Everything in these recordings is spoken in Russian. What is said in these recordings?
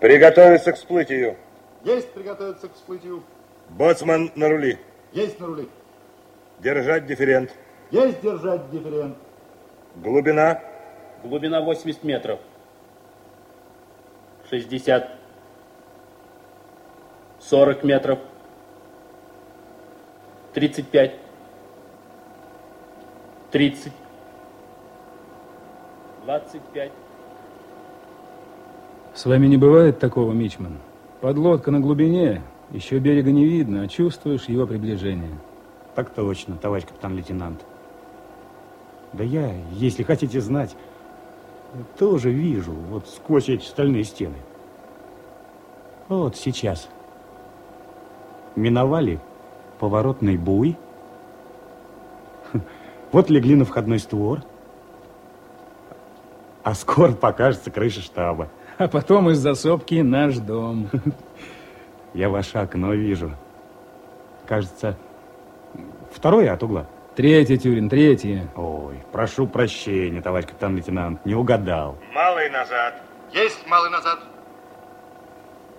Приготовиться к всплытию. Есть приготовиться к всплытию. Боцман на рули. Есть на руле. Держать дифферент. Есть держать дифферент. Глубина. Глубина 80 метров. 60. 40 метров. 35. 30. 25. С вами не бывает такого, Мичман? Подлодка на глубине, еще берега не видно, а чувствуешь его приближение. Так точно, товарищ капитан-лейтенант. Да я, если хотите знать, тоже вижу, вот сквозь эти стальные стены. Вот сейчас. Миновали поворотный буй. Вот легли на входной створ. А скоро покажется крыша штаба. А потом из засопки наш дом. Я ваше окно вижу. Кажется, второе от угла. Третье, Тюрин, третье. Ой, прошу прощения, товарищ капитан-лейтенант, не угадал. Малый назад. Есть малый назад.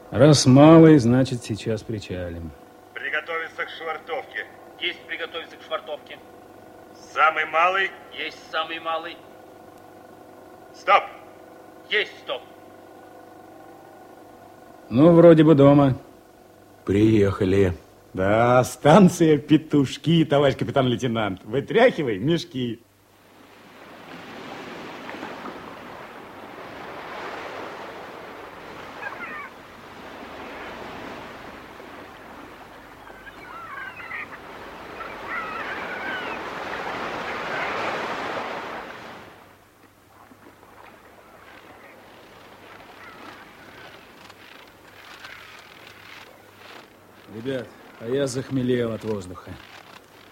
Раз малый, значит, сейчас причалим. Приготовиться к швартовке. Есть приготовиться к швартовке. Самый малый. Есть самый малый. Стоп. Есть стоп. Ну, вроде бы дома. Приехали. Да, станция Петушки, товарищ капитан-лейтенант. Вытряхивай мешки. Ребят, а я захмелел от воздуха.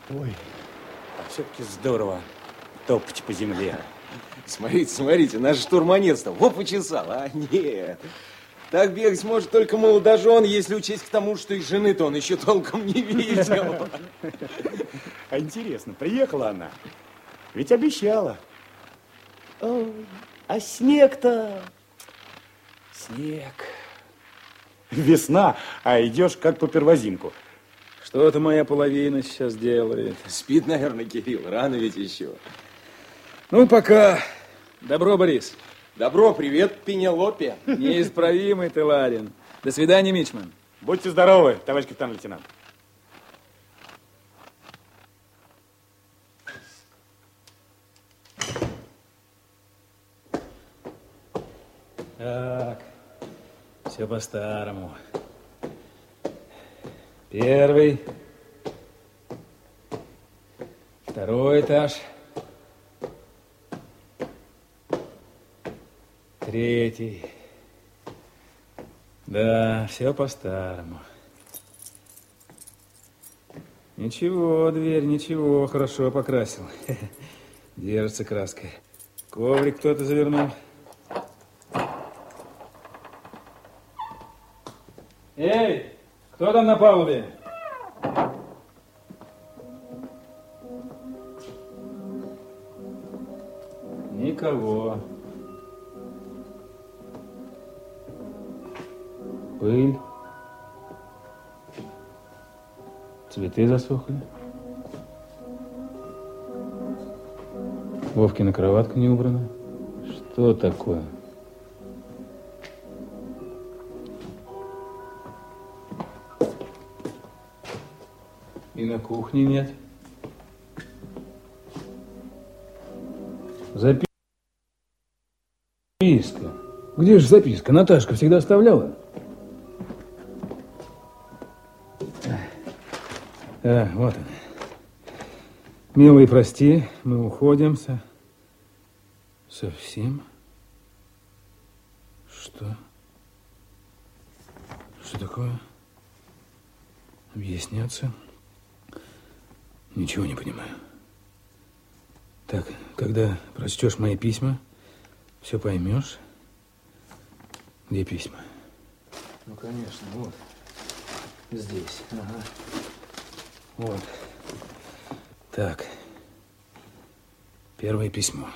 Ой, а все-таки здорово топать по земле. Смотрите, смотрите, наш штурманец-то во почесал, а? Нет. Так бегать может только молодожен, если учесть к тому, что и жены-то он еще толком не видел. А интересно, приехала она? Ведь обещала. Ой, а снег-то? Снег. Весна, а идешь как по первозимку. Что-то моя половина сейчас делает. Спит, наверное, Кирилл, рано ведь еще. Ну, пока. Добро, Борис. Добро, привет, Пенелопе. Неисправимый ты, Ларин. До свидания, Мичман. Будьте здоровы, товарищ капитан-лейтенант. Так, все по-старому. Первый, второй этаж, третий. Да, все по-старому. Ничего, дверь, ничего, хорошо покрасил. Держится краской. Коврик кто-то завернул. Эй, кто там на палубе? Никого. Пыль. Цветы засохли. Вовкина кроватка не убрана. Что такое? На кухне нет. Записка. Где же записка? Наташка всегда оставляла. А, вот она. Милый, прости, мы уходим со... Совсем? Что? Что такое? Объясняться? Ничего не понимаю. Так, когда прочтешь мои письма, все поймешь. Где письма? Ну, конечно, вот. Здесь, ага. Вот. Так. Первое письмо.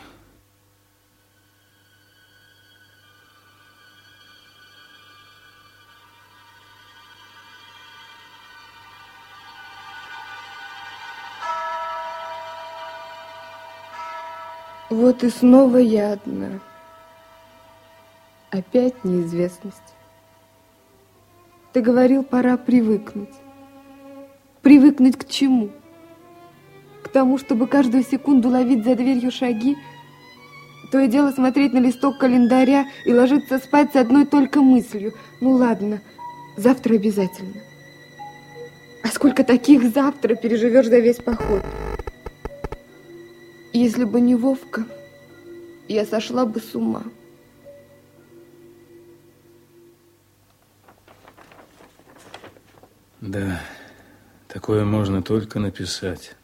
Вот и снова я одна. Опять неизвестность. Ты говорил, пора привыкнуть. Привыкнуть к чему? К тому, чтобы каждую секунду ловить за дверью шаги, то и дело смотреть на листок календаря и ложиться спать с одной только мыслью. Ну ладно, завтра обязательно. А сколько таких завтра переживешь за весь поход? Если бы не Вовка, я сошла бы с ума. Да, такое можно только написать.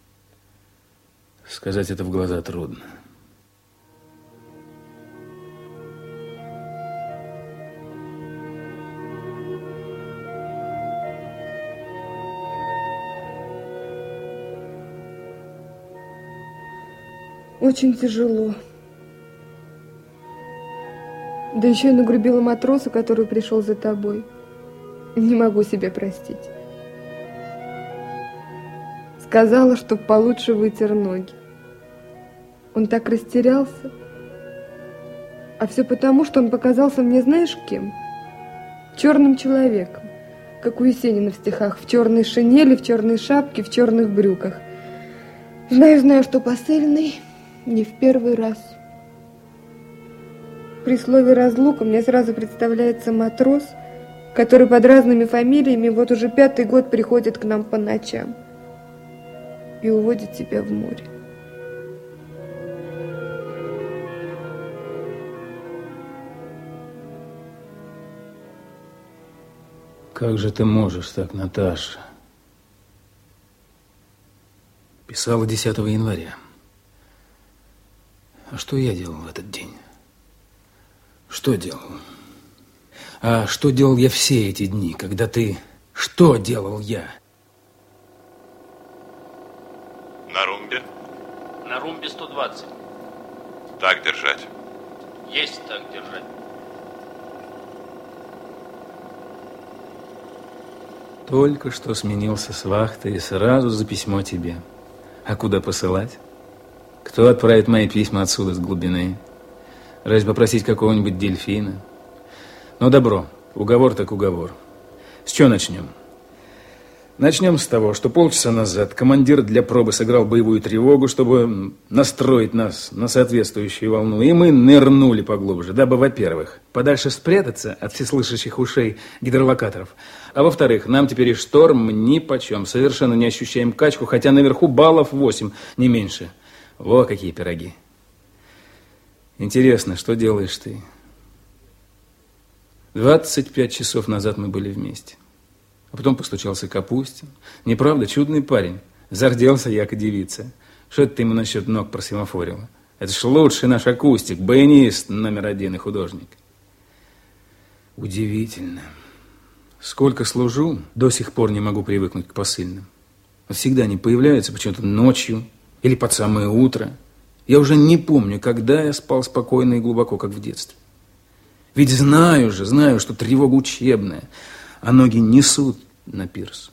Сказать это в глаза трудно. Очень тяжело. Да еще и нагрубила матросу, который пришел за тобой. Не могу себе простить. Сказала, чтоб получше вытер ноги. Он так растерялся. А все потому, что он показался мне знаешь кем? Черным человеком. Как у Есенина в стихах. В черной шинели, в черной шапке, в черных брюках. Знаю, знаю, что посыльный не в первый раз. При слове «разлука» мне сразу представляется матрос, который под разными фамилиями вот уже пятый год приходит к нам по ночам и уводит тебя в море. Как же ты можешь так, Наташа? Писала 10 января. А что я делал в этот день? Что делал? А что делал я все эти дни, когда ты... Что делал я? На румбе? На румбе 120. Так держать. Есть так держать. Только что сменился с вахты и сразу за письмо тебе. А куда посылать? Кто отправит мои письма отсюда, с глубины? Разве попросить какого-нибудь дельфина? Ну, добро. Уговор так уговор. С чего начнем? Начнем с того, что полчаса назад командир для пробы сыграл боевую тревогу, чтобы настроить нас на соответствующую волну, и мы нырнули поглубже, дабы, во-первых, подальше спрятаться от всеслышащих ушей гидролокаторов, а во-вторых, нам теперь и шторм ни почем, совершенно не ощущаем качку, хотя наверху баллов 8, не меньше. Во какие пироги. Интересно, что делаешь ты? 25 часов назад мы были вместе. А потом постучался Капустин. Неправда, чудный парень. Зарделся яко девица. Что это ты ему насчет ног просимофорила? Это ж лучший наш акустик, баянист номер один и художник. Удивительно. Сколько служу, до сих пор не могу привыкнуть к посыльным. Всегда они появляются почему-то ночью или под самое утро. Я уже не помню, когда я спал спокойно и глубоко, как в детстве. Ведь знаю же, знаю, что тревога учебная, а ноги несут на пирс.